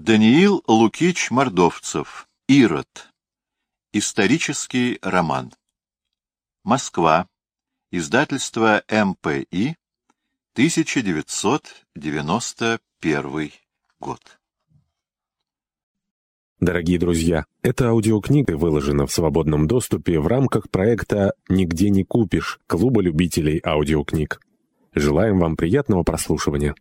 Даниил Лукич Мордовцев. Ирод. Исторический роман. Москва. Издательство МПИ. 1991 год. Дорогие друзья, эта аудиокнига выложена в свободном доступе в рамках проекта «Нигде не купишь» Клуба любителей аудиокниг. Желаем вам приятного прослушивания.